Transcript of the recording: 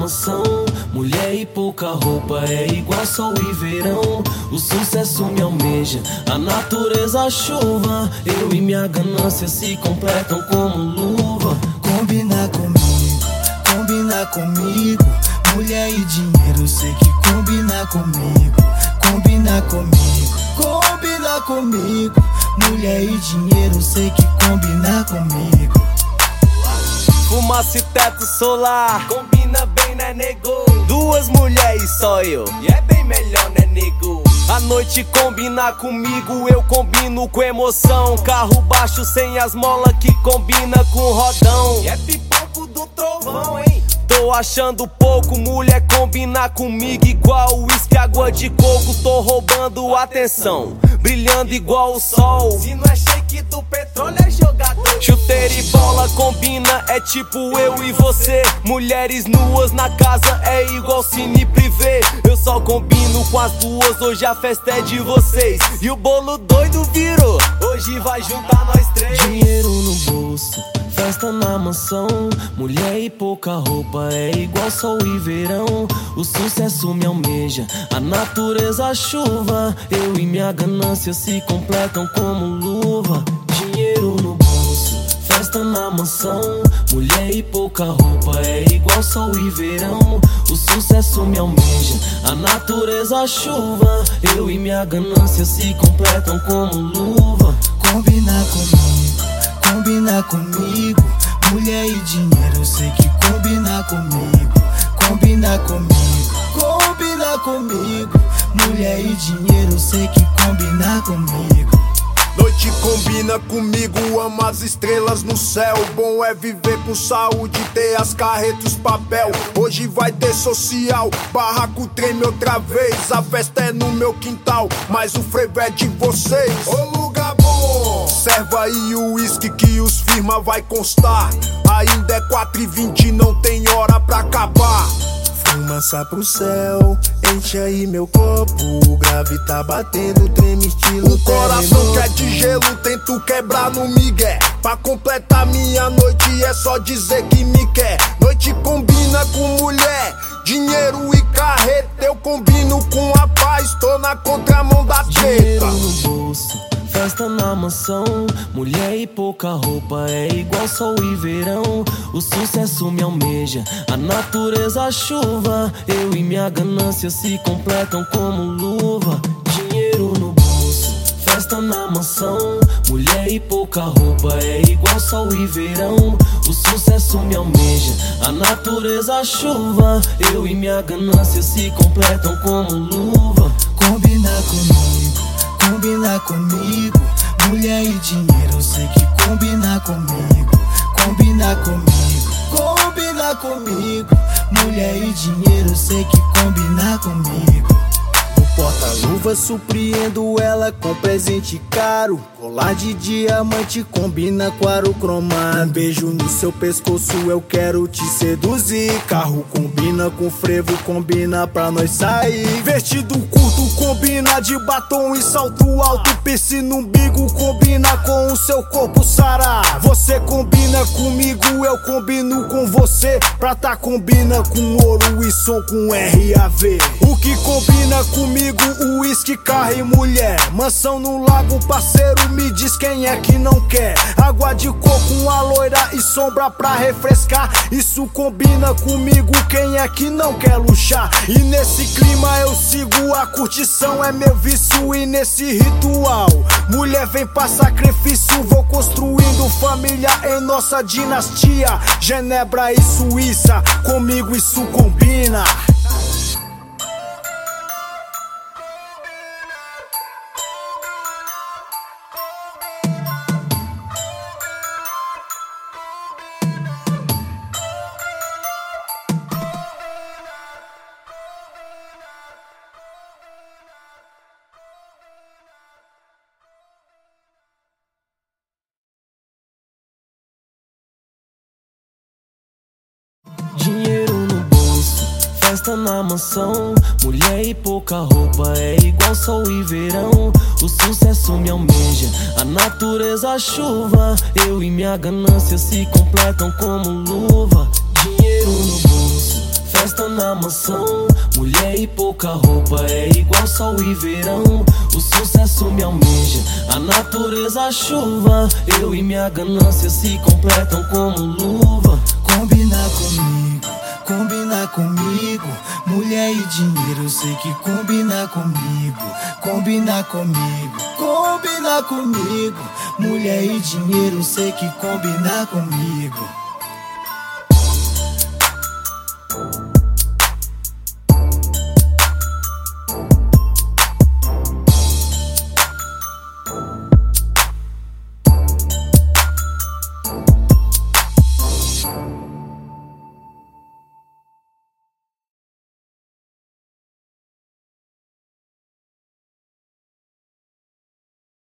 mansão. Mulher e pouca roupa é igual sol e verão. O sucesso me almeja, a natureza a chuva. Eu e minha ganância se completam como luva. Combina comigo, combina comigo. Mulher e dinheiro, sei que combina comigo, combina comigo, combina comigo. Mulher e dinheiro, sei que combina comigo. Fumaça e teto solar, Combina bem, nego? duas mulheres só eu. E é bem melhor, né, nego? A noite combina comigo, eu combino com emoção. Carro baixo sem as molas que combina com rodão. E é pipoco do trovão, hein? Tô achando pouco, mulher combina comigo igual uísque, água de coco. Tô roubando atenção, brilhando igual o sol. Se não é shake do petróleo, é jogador. E bola combina, é tipo eu e você. Mulheres nuas na casa é igual cine privê. Eu só combino com as duas, hoje a festa é de vocês. E o bolo doido virou, hoje vai juntar nós três. Dinheiro no bolso, festa na mansão. Mulher e pouca roupa é igual sol e verão. O sucesso me almeja, a natureza a chuva. Eu e minha ganância se completam como luva. Festa na mansão. Mulher e pouca roupa é igual sol e verão. O sucesso me almeja, a natureza a chuva. Eu e minha ganância se completam como luva. Combina comigo, combina comigo. Mulher e dinheiro, sei que combina comigo, combina comigo, combina comigo. Mulher e dinheiro, sei que combina comigo. Noite combina comigo, amo as estrelas no céu. Bom é viver com saúde, ter as carretas, papel. Hoje vai ter social, barraco treme outra vez. A festa é no meu quintal, mas o frevo é de vocês. Ô lugar bom, serva aí o uísque que os firma vai constar. Ainda é 4 e 20 não tem hora pra acabar. Fumaça pro céu, enche aí meu copo. O grave tá batendo, treme estilo O coração que é de gelo, tento quebrar no migué. Pra completar minha noite é só dizer que me quer. Noite combina com mulher, dinheiro e carreta. Eu combino com a paz, tô na contramão da Dinheiro treta. no bolso, festa na mansão. Mulher e pouca roupa é igual sol e verão. O sucesso me almeja, a natureza a chuva. Eu e minha ganância se completam como luva. Dinheiro no bolso, festa na mansão. Mulher e pouca roupa é igual sol e verão. O sucesso me almeja, a natureza a chuva. Eu e minha ganância se completam como luva. Combina comigo, comigo. Mulher e dinheiro, sei que combina comigo, combina comigo, combina comigo. Mulher e dinheiro, sei que combina comigo. No porta-luva surpreendo ela com presente caro. Colar de diamante combina com aro cromado. Um beijo no seu pescoço, eu quero te seduzir. Carro combina com frevo, combina pra nós sair. Vestido curto combina de batom e salto alto. Piercing no umbigo combina com o seu corpo sará. Você combina comigo, eu combino com você. Prata combina com ouro e som com RAV. O que combina comigo, uísque, carro e mulher. Mansão no lago, parceiro, me diz quem é que não quer. Água de coco, uma loira e sombra pra refrescar. Isso combina comigo, quem é que não quer luxar? E nesse clima eu sigo, a curtição é meu vício. E nesse ritual, mulher vem pra sacrifício. Vou construindo família em nossa dinastia. Genebra e Suíça, comigo isso combina. Festa na mansão. Mulher e pouca roupa é igual sol e verão. O sucesso me almeja, a natureza a chuva. Eu e minha ganância se completam como luva. Dinheiro no bolso, festa na mansão. Mulher e pouca roupa é igual sol e verão. O sucesso me almeja, a natureza a chuva. Eu e minha ganância se completam como luva. Combina comigo, combina comigo. Mulher e dinheiro, sei que combina comigo. Combina comigo, combina comigo. Mulher e dinheiro, sei que combina comigo.